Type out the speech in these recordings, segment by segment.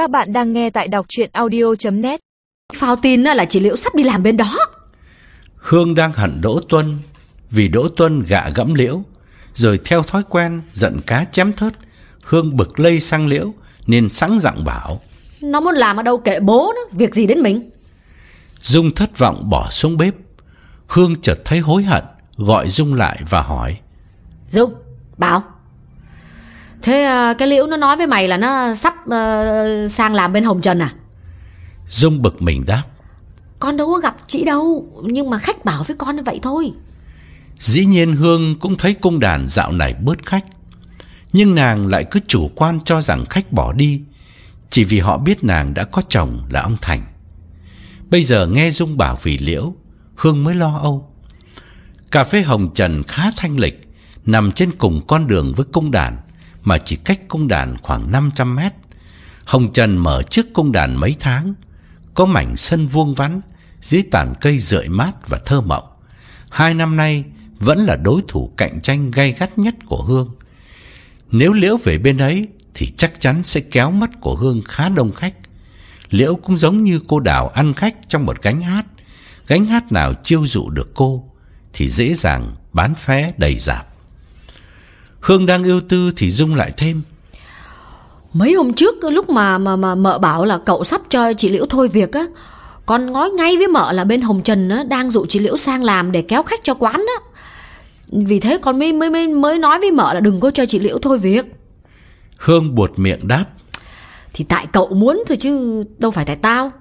Các bạn đang nghe tại đọc chuyện audio.net Phao tin là chị Liễu sắp đi làm bên đó Hương đang hận Đỗ Tuân vì Đỗ Tuân gạ gẫm Liễu, rồi theo thói quen giận cá chém thớt, Hương bực lây sang Liễu nên sẵn giọng bảo. Nó muốn làm ở đâu kệ bố nó Việc gì đến mình Dung thất vọng bỏ xuống bếp. Hương chợt thấy hối hận, gọi Dung lại và hỏi. Dung Bảo Thế à, cái Liễu nó nói với mày là nó sắp ờ, sang làm bên Hồng Trần à Dung bực mình đáp. Con đâu có gặp chị đâu Nhưng mà khách bảo với con như vậy thôi Dĩ nhiên Hương cũng thấy cung đàn dạo này bớt khách. Nhưng nàng lại cứ chủ quan cho rằng khách bỏ đi, chỉ vì họ biết nàng đã có chồng là ông Thành. Bây giờ nghe Dung bảo vì liễu, Hương mới lo âu. Cà phê Hồng Trần khá thanh lịch, nằm trên cùng con đường với cung đàn, mà chỉ cách cung đàn khoảng 500 mét. Hồng Trần mở trước cung đàn mấy tháng, có mảnh sân vuông vắn, dưới tàn cây rợi mát và thơ mộng. Hai năm nay vẫn là đối thủ cạnh tranh gay gắt nhất của Hương. Nếu Liễu về bên ấy thì chắc chắn sẽ kéo mất của Hương khá đông khách. Liễu cũng giống như cô Đào ăn khách trong một gánh hát. Gánh hát nào chiêu dụ được cô thì dễ dàng bán phé đầy dạp. Hương đang yêu tư thì Dung lại thêm. Mấy hôm trước lúc mà mà mà mợ bảo là cậu sắp cho chị Liễu thôi việc á Con nói ngay với mợ là bên Hồng Trần á, đang dụ chị Liễu sang làm để kéo khách cho quán á. Vì thế con mới mới mới mới nói với mợ là đừng có cho chị Liễu thôi việc. Hương buột miệng đáp. Thì tại cậu muốn thôi chứ đâu phải tại tao.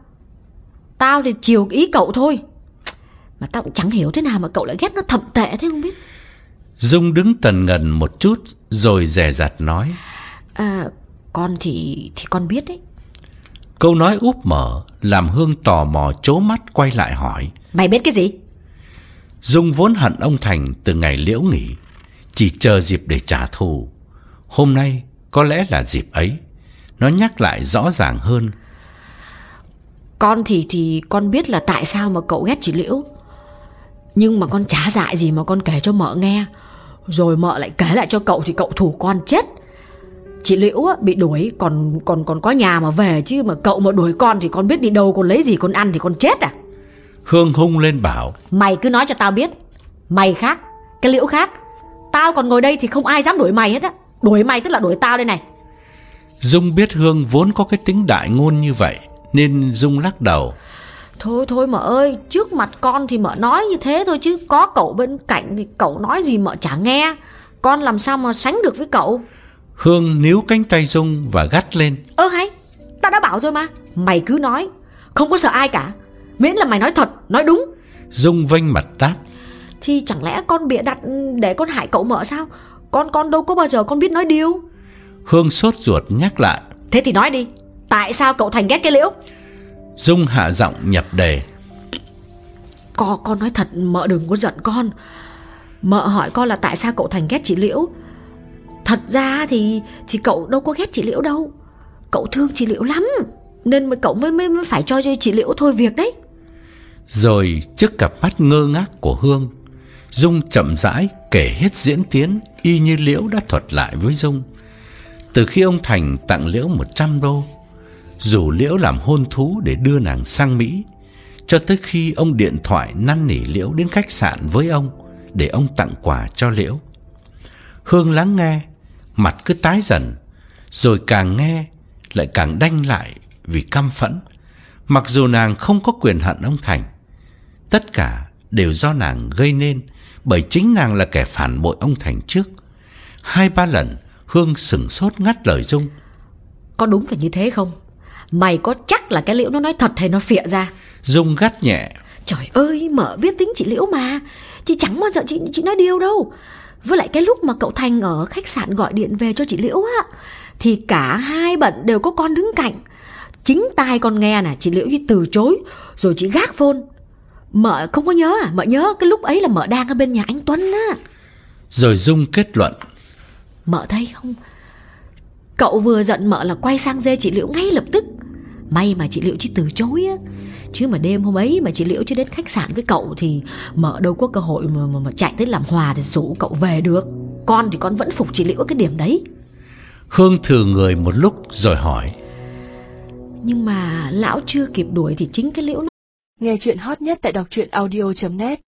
Tao thì chiều ý cậu thôi. Mà tao cũng chẳng hiểu thế nào mà cậu lại ghét nó thậm tệ thế không biết Dung đứng tần ngần một chút rồi dè dặt nói. À con thì thì con biết đấy Câu nói úp mở làm Hương tò mò chố mắt quay lại hỏi. Mày biết cái gì Dung vốn hận ông Thành từ ngày liễu nghỉ, chỉ chờ dịp để trả thù. Hôm nay có lẽ là dịp ấy. Nó nhắc lại rõ ràng hơn. Con thì thì con biết là tại sao mà cậu ghét chị Liễu Nhưng mà con chả dại gì mà con kể cho mợ nghe Rồi mợ lại kể lại cho cậu thì cậu thủ con chết. Chị Liễu bị đuổi còn còn còn có nhà mà về chứ mà cậu mà đuổi con thì con biết đi đâu con lấy gì con ăn thì con chết à? Hương hung lên bảo. Mày cứ nói cho tao biết. Mày khác Cái Liễu khác. Tao còn ngồi đây thì không ai dám đuổi mày hết á. Đuổi mày tức là đuổi tao đây này. Dung biết Hương vốn có cái tính đại ngôn như vậy, nên Dung lắc đầu. Thôi thôi mợ ơi Trước mặt con thì mợ nói như thế thôi chứ Có cậu bên cạnh thì cậu nói gì mợ chả nghe Con làm sao mà sánh được với cậu Hương níu cánh tay Dung và gắt lên. Ơ hay Tao đã bảo rồi mà Mày cứ nói Không có sợ ai cả Miễn là mày nói thật Nói đúng Dung vênh mặt đáp. Thì chẳng lẽ con bịa đặt để con hại cậu mợ sao Con con đâu có bao giờ con biết nói điều Hương sốt ruột nhắc lại. Thế thì nói đi Tại sao cậu Thành ghét cái liễu Dung hạ giọng nhập đề. Con, con nói thật mợ đừng có giận con Mợ hỏi con là tại sao cậu Thành ghét chị Liễu Thật ra thì thì cậu đâu có ghét chị Liễu đâu Cậu thương chị Liễu lắm Nên cậu mới, mới, mới phải cho chị Liễu thôi việc đấy Rồi trước cặp mắt ngơ ngác của Hương, Dung chậm rãi kể hết diễn tiến y như Liễu đã thuật lại với Dung. Từ khi ông Thành tặng Liễu 100 đô, rủ Liễu làm hôn thú để đưa nàng sang Mỹ, cho tới khi ông điện thoại năn nỉ Liễu đến khách sạn với ông để ông tặng quà cho Liễu. Hương lắng nghe, mặt cứ tái dần, rồi càng nghe lại càng đanh lại vì căm phẫn. Mặc dù nàng không có quyền hận ông Thành, tất cả đều do nàng gây nên bởi chính nàng là kẻ phản bội ông Thành trước. Hai ba lần Hương sừng sốt ngắt lời Dung. Có đúng là như thế không Mày có chắc là cái Liễu nó nói thật hay nó phịa ra? Dung gắt nhẹ. Trời ơi mợ biết tính chị Liễu mà. Chị chẳng bao giờ chị, chị nói điều đâu. Với lại cái lúc mà cậu Thành ở khách sạn gọi điện về cho chị Liễu á Thì cả hai bận đều có con đứng cạnh. Chính tai con nghe nè Chị Liễu chỉ từ chối Rồi chị gác phone. Mợ không có nhớ à? Mợ nhớ cái lúc ấy là mợ đang ở bên nhà anh Tuấn á. Rồi Dung kết luận. Mợ thấy không? Cậu vừa giận mợ là quay sang dê chị Liễu ngay lập tức May mà chị Liễu chỉ từ chối á. Chứ mà đêm hôm ấy mà chị Liễu chưa đến khách sạn với cậu Thì mợ đâu có cơ hội mà, mà, mà chạy tới làm hòa để rủ cậu về được. Con thì con vẫn phục chị Liễu ở cái điểm đấy. Hương thừa người một lúc rồi hỏi. Nhưng mà lão chưa kịp đuổi thì chính cái liễu nó Nghe chuyện hot nhất tại đọc truyện audio.net